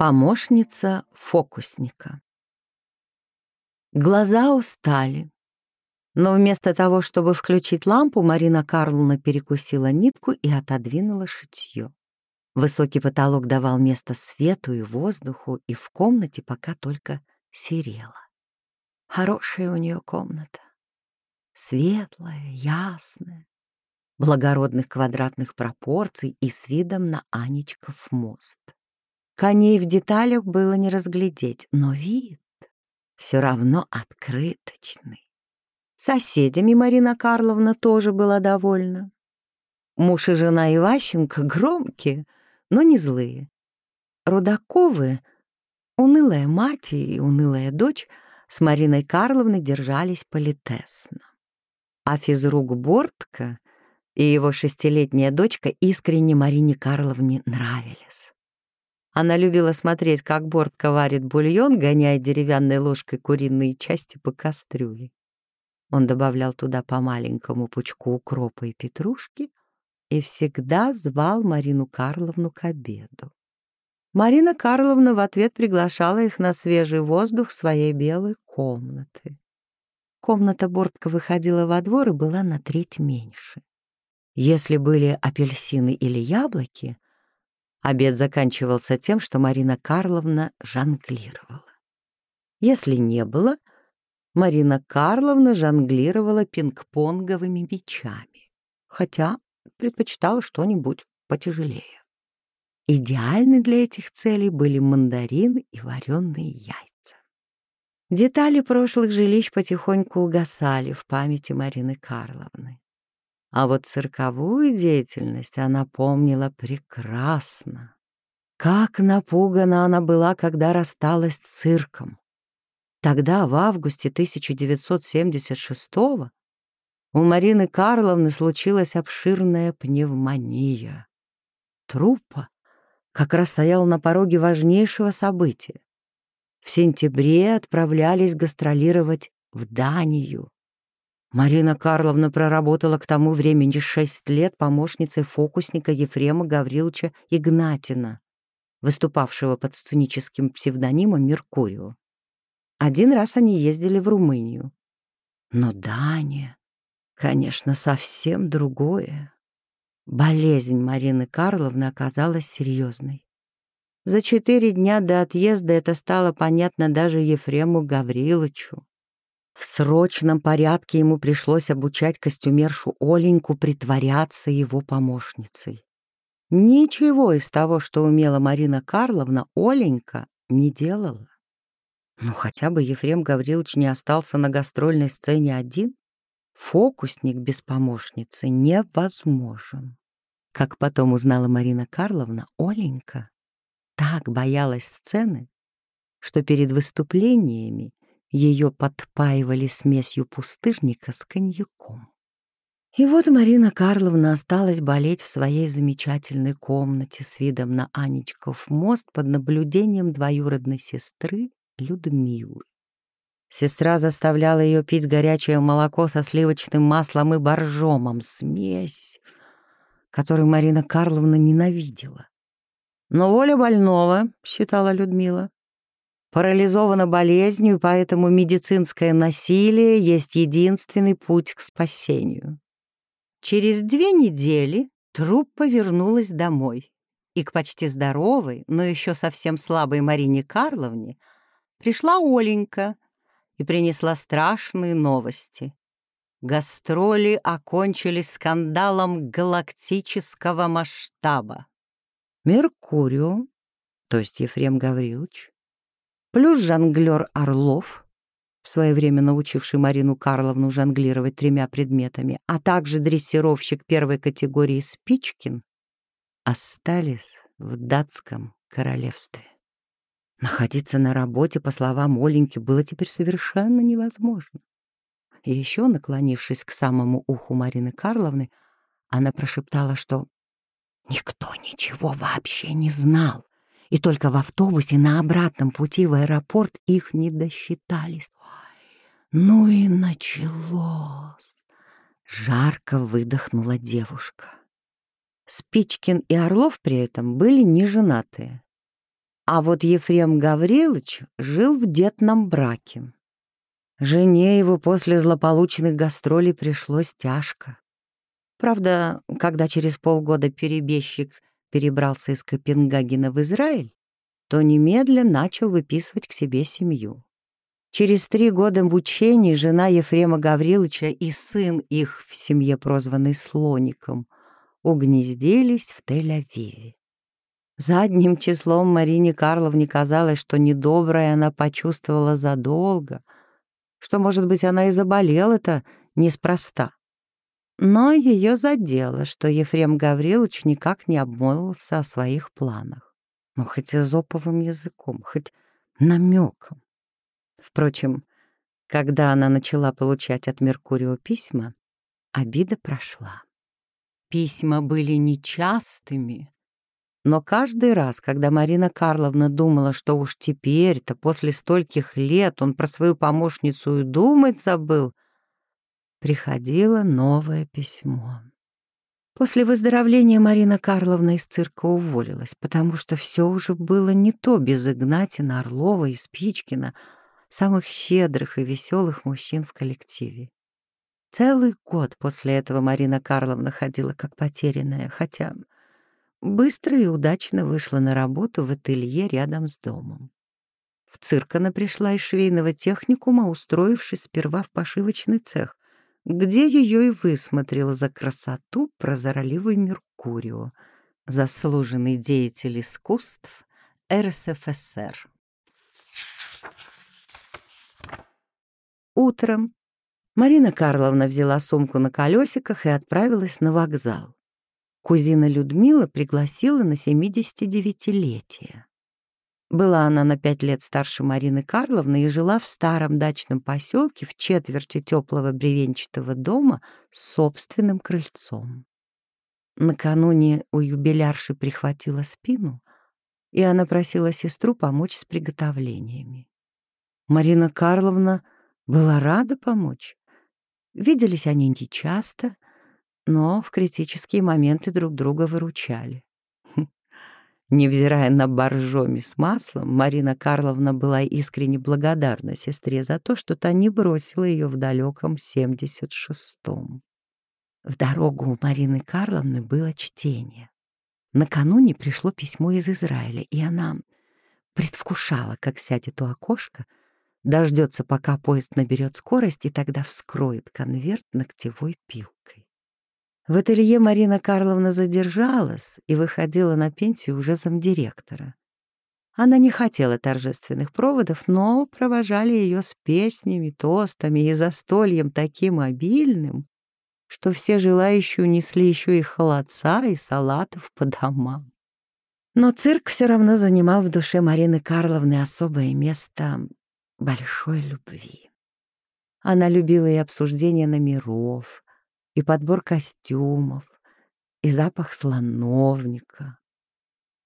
Помощница фокусника. Глаза устали. Но вместо того, чтобы включить лампу, Марина Карловна перекусила нитку и отодвинула шитье. Высокий потолок давал место свету и воздуху, и в комнате пока только серела. Хорошая у нее комната. Светлая, ясная, благородных квадратных пропорций и с видом на Анечков мост. Коней в деталях было не разглядеть, но вид все равно открыточный. Соседями Марина Карловна тоже была довольна. Муж и жена Иващенко громкие, но не злые. Рудаковы, унылая мать и унылая дочь, с Мариной Карловной держались политесно. А физрук Бортко и его шестилетняя дочка искренне Марине Карловне нравились. Она любила смотреть, как Бортко варит бульон, гоняя деревянной ложкой куриные части по кастрюле. Он добавлял туда по маленькому пучку укропа и петрушки и всегда звал Марину Карловну к обеду. Марина Карловна в ответ приглашала их на свежий воздух своей белой комнаты. Комната Бортка выходила во двор и была на треть меньше. Если были апельсины или яблоки — Обед заканчивался тем, что Марина Карловна жонглировала. Если не было, Марина Карловна жонглировала пинг-понговыми мячами, хотя предпочитала что-нибудь потяжелее. Идеальны для этих целей были мандарины и вареные яйца. Детали прошлых жилищ потихоньку угасали в памяти Марины Карловны. А вот цирковую деятельность она помнила прекрасно. Как напугана она была, когда рассталась с цирком. Тогда, в августе 1976-го, у Марины Карловны случилась обширная пневмония. Труппа как раз стоял на пороге важнейшего события. В сентябре отправлялись гастролировать в Данию. Марина Карловна проработала к тому времени шесть лет помощницей фокусника Ефрема Гавриловича Игнатина, выступавшего под сценическим псевдонимом Меркурио. Один раз они ездили в Румынию. Но Дания, конечно, совсем другое. Болезнь Марины Карловны оказалась серьезной. За четыре дня до отъезда это стало понятно даже Ефрему Гавриловичу. В срочном порядке ему пришлось обучать костюмершу Оленьку притворяться его помощницей. Ничего из того, что умела Марина Карловна, Оленька не делала. Ну, хотя бы Ефрем Гаврилович не остался на гастрольной сцене один. Фокусник без помощницы невозможен. Как потом узнала Марина Карловна, Оленька так боялась сцены, что перед выступлениями ее подпаивали смесью пустырника с коньяком. И вот Марина Карловна осталась болеть в своей замечательной комнате с видом на Анечков мост под наблюдением двоюродной сестры Людмилы. Сестра заставляла ее пить горячее молоко со сливочным маслом и боржомом, смесь, которую Марина Карловна ненавидела. «Но воля больного», — считала Людмила, парализована болезнью, поэтому медицинское насилие есть единственный путь к спасению. Через две недели труппа вернулась домой, и к почти здоровой, но еще совсем слабой Марине Карловне пришла Оленька и принесла страшные новости. Гастроли окончились скандалом галактического масштаба. Меркурио, то есть Ефрем Гаврилович, плюс жонглер Орлов, в свое время научивший Марину Карловну жонглировать тремя предметами, а также дрессировщик первой категории Спичкин, остались в датском королевстве. Находиться на работе, по словам Оленьки, было теперь совершенно невозможно. Еще, наклонившись к самому уху Марины Карловны, она прошептала, что никто ничего вообще не знал и только в автобусе на обратном пути в аэропорт их не досчитались. Ну и началось. Жарко выдохнула девушка. Спичкин и Орлов при этом были не женатые. А вот Ефрем Гаврилович жил в детном браке. Жене его после злополучных гастролей пришлось тяжко. Правда, когда через полгода перебежчик перебрался из Копенгагена в Израиль, то немедленно начал выписывать к себе семью. Через три года мучений жена Ефрема Гавриловича и сын их в семье, прозванный Слоником, угнездились в Тель-Авиве. Задним числом Марине Карловне казалось, что недоброе она почувствовала задолго, что, может быть, она и заболела-то неспроста. Но ее задело, что Ефрем Гаврилович никак не обмолвился о своих планах. Ну, хоть изоповым языком, хоть намеком. Впрочем, когда она начала получать от Меркурио письма, обида прошла. Письма были нечастыми, но каждый раз, когда Марина Карловна думала, что уж теперь-то, после стольких лет, он про свою помощницу и думать забыл, приходило новое письмо. После выздоровления Марина Карловна из цирка уволилась, потому что все уже было не то без Игнатина, Орлова и Спичкина, самых щедрых и веселых мужчин в коллективе. Целый год после этого Марина Карловна ходила как потерянная, хотя быстро и удачно вышла на работу в ателье рядом с домом. В цирк она пришла из швейного техникума, устроившись сперва в пошивочный цех, где ее и высмотрел за красоту прозорливый Меркурио, заслуженный деятель искусств РСФСР. Утром Марина Карловна взяла сумку на колесиках и отправилась на вокзал. Кузина Людмила пригласила на 79-летие. Была она на пять лет старше Марины Карловны и жила в старом дачном поселке в четверти теплого бревенчатого дома с собственным крыльцом. Накануне у юбилярши прихватила спину, и она просила сестру помочь с приготовлениями. Марина Карловна была рада помочь. Виделись они нечасто, но в критические моменты друг друга выручали. Невзирая на боржоми с маслом, Марина Карловна была искренне благодарна сестре за то, что та не бросила ее в далеком 76-м. В дорогу у Марины Карловны было чтение. Накануне пришло письмо из Израиля, и она предвкушала, как сядет у окошка, дождется, пока поезд наберет скорость, и тогда вскроет конверт ногтевой пилкой. В ателье Марина Карловна задержалась и выходила на пенсию уже замдиректора. Она не хотела торжественных проводов, но провожали ее с песнями, тостами и застольем таким обильным, что все желающие унесли еще и холодца, и салатов по домам. Но цирк все равно занимал в душе Марины Карловны особое место большой любви. Она любила и обсуждение номеров, и подбор костюмов, и запах слоновника.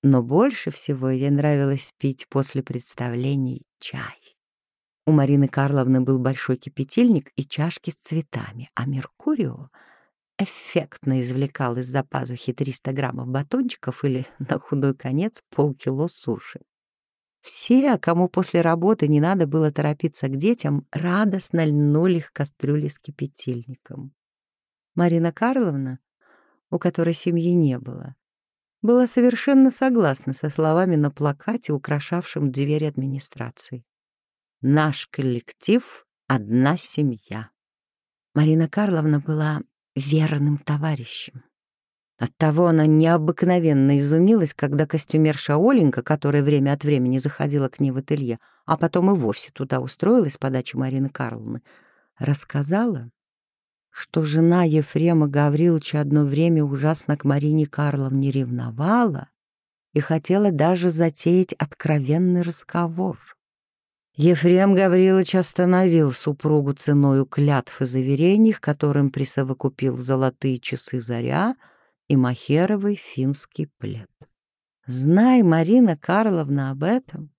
Но больше всего ей нравилось пить после представлений чай. У Марины Карловны был большой кипятильник и чашки с цветами, а Меркурио эффектно извлекал из-за пазухи 300 граммов батончиков или, на худой конец, полкило суши. Все, кому после работы не надо было торопиться к детям, радостно льнули к кастрюле с кипятильником. Марина Карловна, у которой семьи не было, была совершенно согласна со словами на плакате, украшавшем дверь администрации. «Наш коллектив — одна семья». Марина Карловна была верным товарищем. Оттого она необыкновенно изумилась, когда костюмерша Оленька, которая время от времени заходила к ней в ателье, а потом и вовсе туда устроилась по даче Марины Карловны, рассказала, что жена Ефрема Гавриловича одно время ужасно к Марине Карловне ревновала и хотела даже затеять откровенный разговор. Ефрем Гаврилович остановил супругу ценою клятв и заверений, к которым присовокупил золотые часы заря и махеровый финский плед. Знай, Марина Карловна, об этом,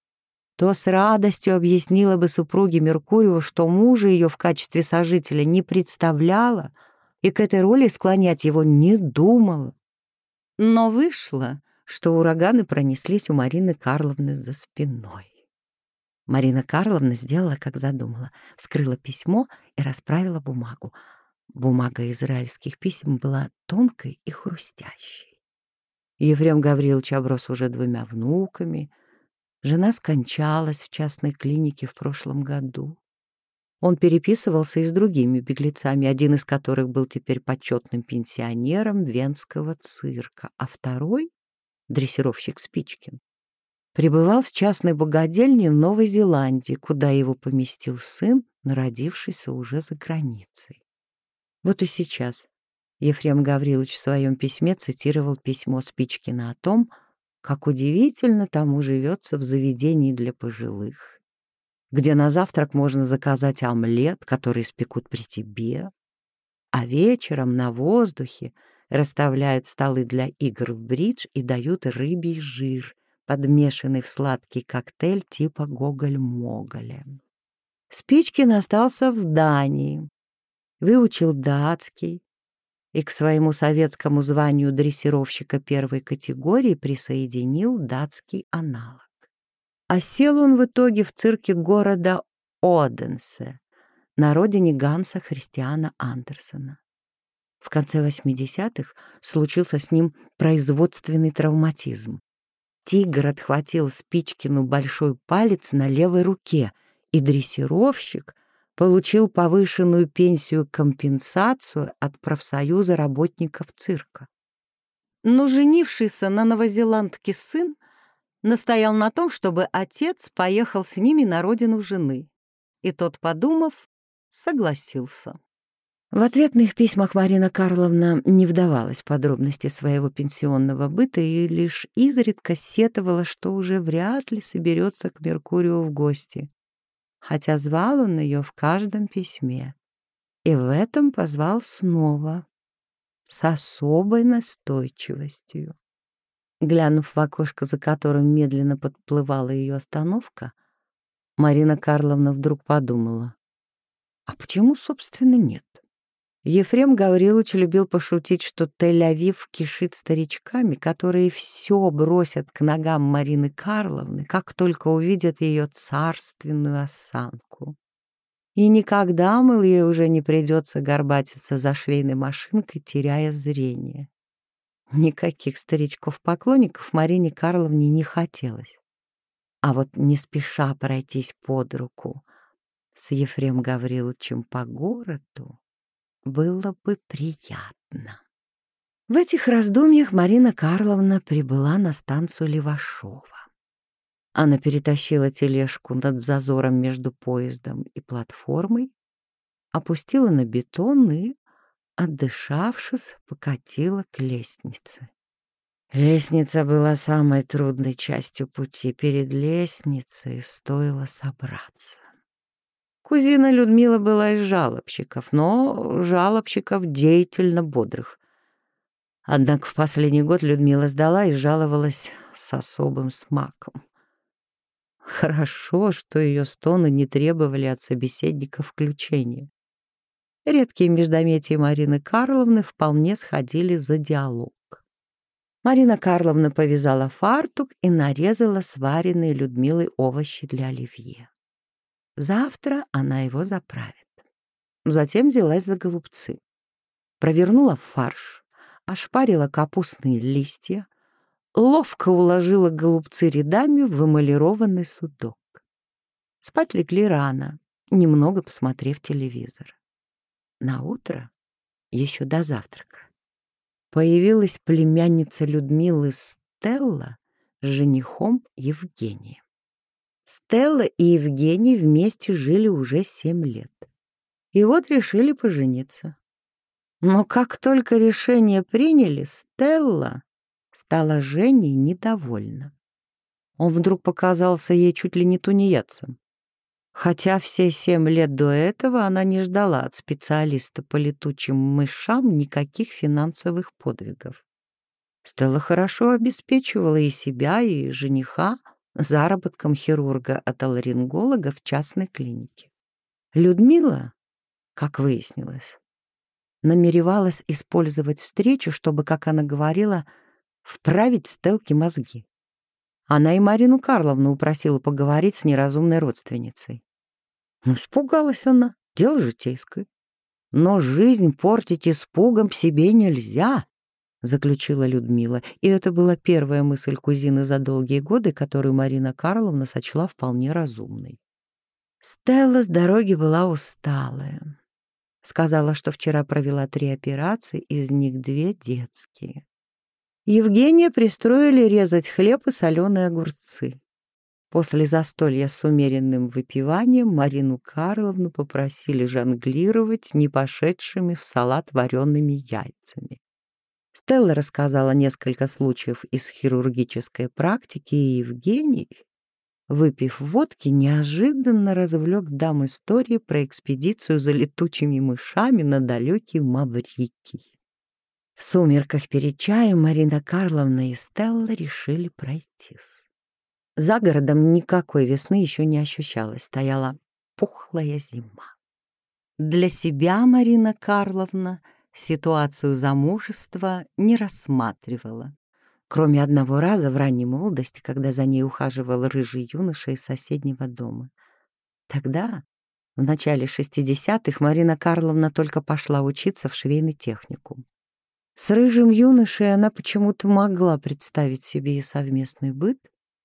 то с радостью объяснила бы супруге Меркурию, что мужа ее в качестве сожителя не представляла и к этой роли склонять его не думала. Но вышло, что ураганы пронеслись у Марины Карловны за спиной. Марина Карловна сделала, как задумала, вскрыла письмо и расправила бумагу. Бумага израильских писем была тонкой и хрустящей. Ефрем Гаврилович оброс уже двумя внуками. Жена скончалась в частной клинике в прошлом году. Он переписывался и с другими беглецами, один из которых был теперь почетным пенсионером Венского цирка, а второй — дрессировщик Спичкин пребывал в частной богадельне в Новой Зеландии, куда его поместил сын, народившийся уже за границей. Вот и сейчас Ефрем Гаврилович в своем письме цитировал письмо Спичкина о том, как удивительно тому живется в заведении для пожилых, где на завтрак можно заказать омлет, который испекут при тебе, а вечером на воздухе расставляют столы для игр в бридж и дают рыбий жир — подмешанный в сладкий коктейль типа Гоголь-Моголя. Спичкин остался в Дании, выучил датский и к своему советскому званию дрессировщика первой категории присоединил датский аналог. А сел он в итоге в цирке города Оденсе, на родине Ганса Христиана Андерсона. В конце 80-х случился с ним производственный травматизм. Тигр отхватил Спичкину большой палец на левой руке, и дрессировщик получил повышенную пенсию-компенсацию от профсоюза работников цирка. Но женившийся на новозеландке сын настоял на том, чтобы отец поехал с ними на родину жены, и тот, подумав, согласился. В ответных письмах Марина Карловна не вдавалась в подробности своего пенсионного быта и лишь изредка сетовала, что уже вряд ли соберется к Меркурию в гости, хотя звал он ее в каждом письме. И в этом позвал снова, с особой настойчивостью. Глянув в окошко, за которым медленно подплывала ее остановка, Марина Карловна вдруг подумала, а почему, собственно, нет? Ефрем Гаврилович любил пошутить, что Тель-Авив кишит старичками, которые все бросят к ногам Марины Карловны, как только увидят ее царственную осанку. И никогда, мыл, ей уже не придется горбатиться за швейной машинкой, теряя зрение. Никаких старичков-поклонников Марине Карловне не хотелось. А вот не спеша пройтись под руку с Ефрем Гавриловичем по городу, было бы приятно. В этих раздумьях Марина Карловна прибыла на станцию Левашова. Она перетащила тележку над зазором между поездом и платформой, опустила на бетон и, отдышавшись, покатила к лестнице. Лестница была самой трудной частью пути. Перед лестницей стоило собраться. Кузина Людмила была из жалобщиков, но жалобщиков деятельно бодрых. Однако в последний год Людмила сдала и жаловалась с особым смаком. Хорошо, что ее стоны не требовали от собеседника включения. Редкие междометия Марины Карловны вполне сходили за диалог. Марина Карловна повязала фартук и нарезала сваренные Людмилой овощи для оливье. Завтра она его заправит. Затем взялась за голубцы. Провернула фарш, ошпарила капустные листья, ловко уложила голубцы рядами в эмалированный судок. Спать легли рано, немного посмотрев телевизор. На утро, еще до завтрака, появилась племянница Людмилы Стелла с женихом Евгением. Стелла и Евгений вместе жили уже семь лет. И вот решили пожениться. Но как только решение приняли, Стелла стала Женей недовольна. Он вдруг показался ей чуть ли не тунеядцем. Хотя все семь лет до этого она не ждала от специалиста по летучим мышам никаких финансовых подвигов. Стелла хорошо обеспечивала и себя, и жениха, заработком хирурга от аларинголога в частной клинике. Людмила, как выяснилось, намеревалась использовать встречу, чтобы, как она говорила, вправить Стелке мозги. Она и Марину Карловну упросила поговорить с неразумной родственницей. Ну, испугалась она, дело житейское. Но жизнь портить испугом себе нельзя, заключила Людмила, и это была первая мысль кузины за долгие годы, которую Марина Карловна сочла вполне разумной. Стелла с дороги была усталая. Сказала, что вчера провела три операции, из них две детские. Евгения пристроили резать хлеб и соленые огурцы. После застолья с умеренным выпиванием Марину Карловну попросили жонглировать не пошедшими в салат вареными яйцами. Стелла рассказала несколько случаев из хирургической практики, и Евгений, выпив водки, неожиданно развлек дам истории про экспедицию за летучими мышами на далекий Маврикий. В сумерках перед чаем Марина Карловна и Стелла решили пройтись. За городом никакой весны еще не ощущалось, стояла пухлая зима. Для себя Марина Карловна ситуацию замужества не рассматривала, кроме одного раза в ранней молодости, когда за ней ухаживал рыжий юноша из соседнего дома. Тогда, в начале 60-х, Марина Карловна только пошла учиться в швейный техникум. С рыжим юношей она почему-то могла представить себе и совместный быт,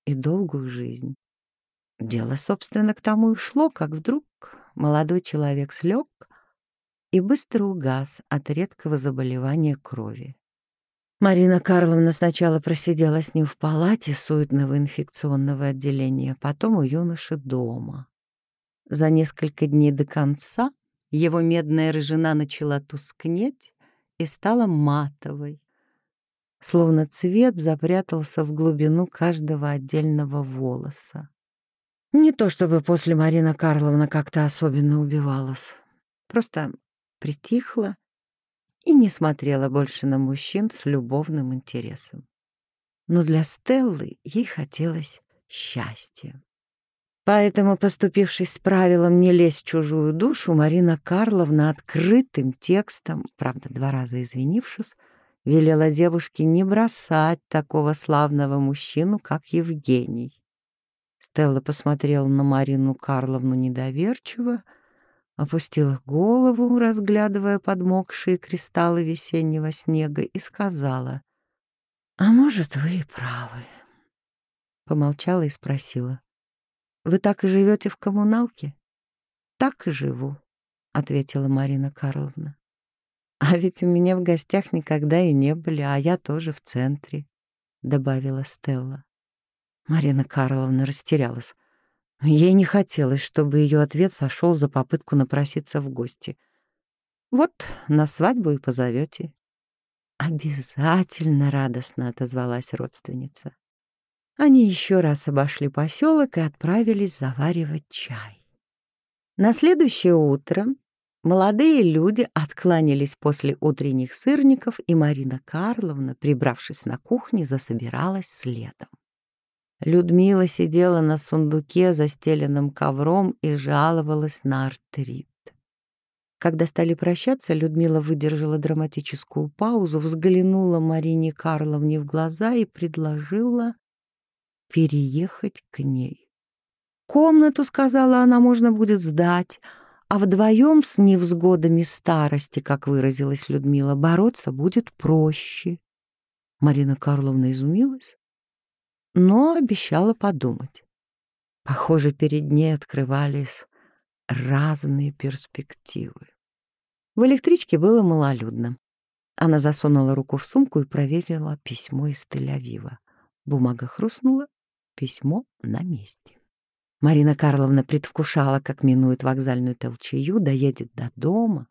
и долгую жизнь. Дело, собственно, к тому и шло, как вдруг молодой человек слег и быстро угас от редкого заболевания крови. Марина Карловна сначала просидела с ним в палате суетного инфекционного отделения, потом у юноши дома. За несколько дней до конца его медная рыжина начала тускнеть, и стала матовой, словно цвет запрятался в глубину каждого отдельного волоса. Не то чтобы после Марина Карловна как-то особенно убивалась, просто притихла и не смотрела больше на мужчин с любовным интересом. Но для Стеллы ей хотелось счастья. Поэтому, поступившись с правилом не лезть в чужую душу, Марина Карловна открытым текстом, правда, два раза извинившись, велела девушке не бросать такого славного мужчину, как Евгений. Стелла посмотрела на Марину Карловну недоверчиво, опустила голову, разглядывая подмокшие кристаллы весеннего снега, и сказала, «А может, вы и правы». Помолчала и спросила, вы так и живете в коммуналке? Так и живу, ответила Марина Карловна. А ведь у меня в гостях никогда и не были, а я тоже в центре, добавила Стелла. Марина Карловна растерялась. Ей не хотелось, чтобы ее ответ сошел за попытку напроситься в гости. Вот на свадьбу и позовете. Обязательно радостно отозвалась родственница. Они еще раз обошли поселок и отправились заваривать чай. На следующее утро молодые люди откланялись после утренних сырников, и Марина Карловна, прибравшись на кухне, засобиралась следом. Людмила сидела на сундуке, застеленном ковром, и жаловалась на артрит. Когда стали прощаться, Людмила выдержала драматическую паузу, взглянула Марине Карловне в глаза и предложила переехать к ней. Комнату, сказала она, можно будет сдать, а вдвоем с невзгодами старости, как выразилась Людмила, бороться будет проще. Марина Карловна изумилась, но обещала подумать. Похоже, перед ней открывались разные перспективы. В электричке было малолюдно. Она засунула руку в сумку и проверила письмо из Тель-Авива. Бумага хрустнула, письмо на месте. Марина Карловна предвкушала, как минует вокзальную толчею, доедет до дома,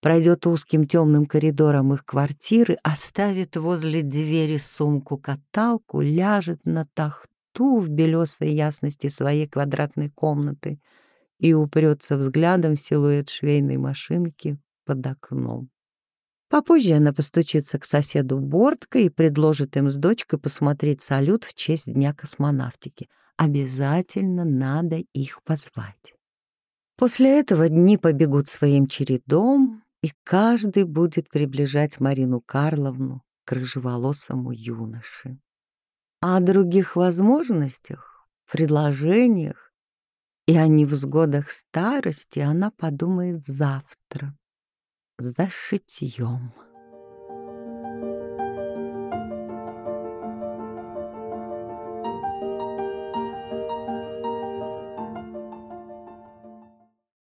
пройдет узким темным коридором их квартиры, оставит возле двери сумку-каталку, ляжет на тахту в белесой ясности своей квадратной комнаты и упрется взглядом в силуэт швейной машинки под окном. Попозже она постучится к соседу Бортко и предложит им с дочкой посмотреть салют в честь Дня космонавтики. Обязательно надо их позвать. После этого дни побегут своим чередом, и каждый будет приближать Марину Карловну к рыжеволосому юноше. О других возможностях, предложениях и о невзгодах старости она подумает завтра за шитьем.